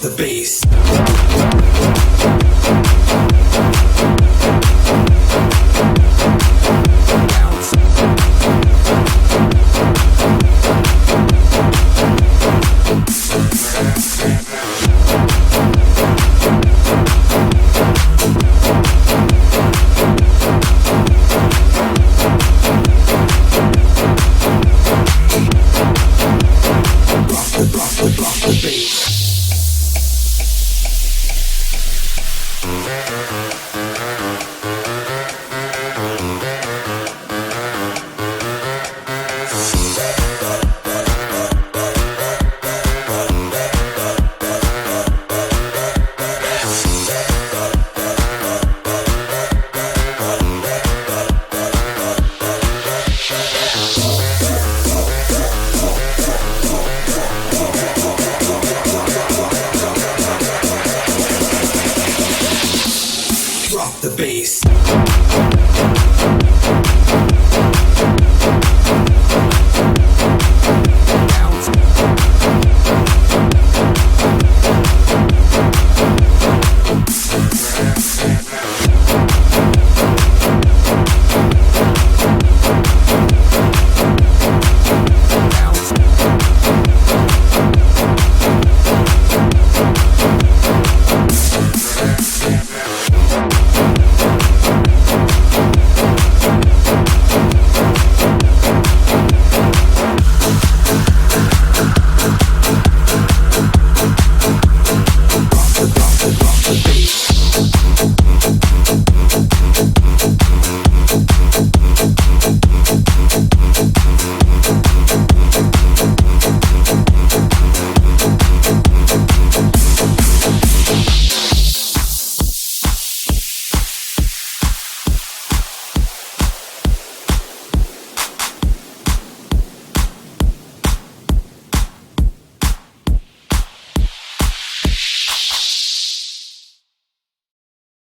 the bass. Rock the the rock the bass. The bass.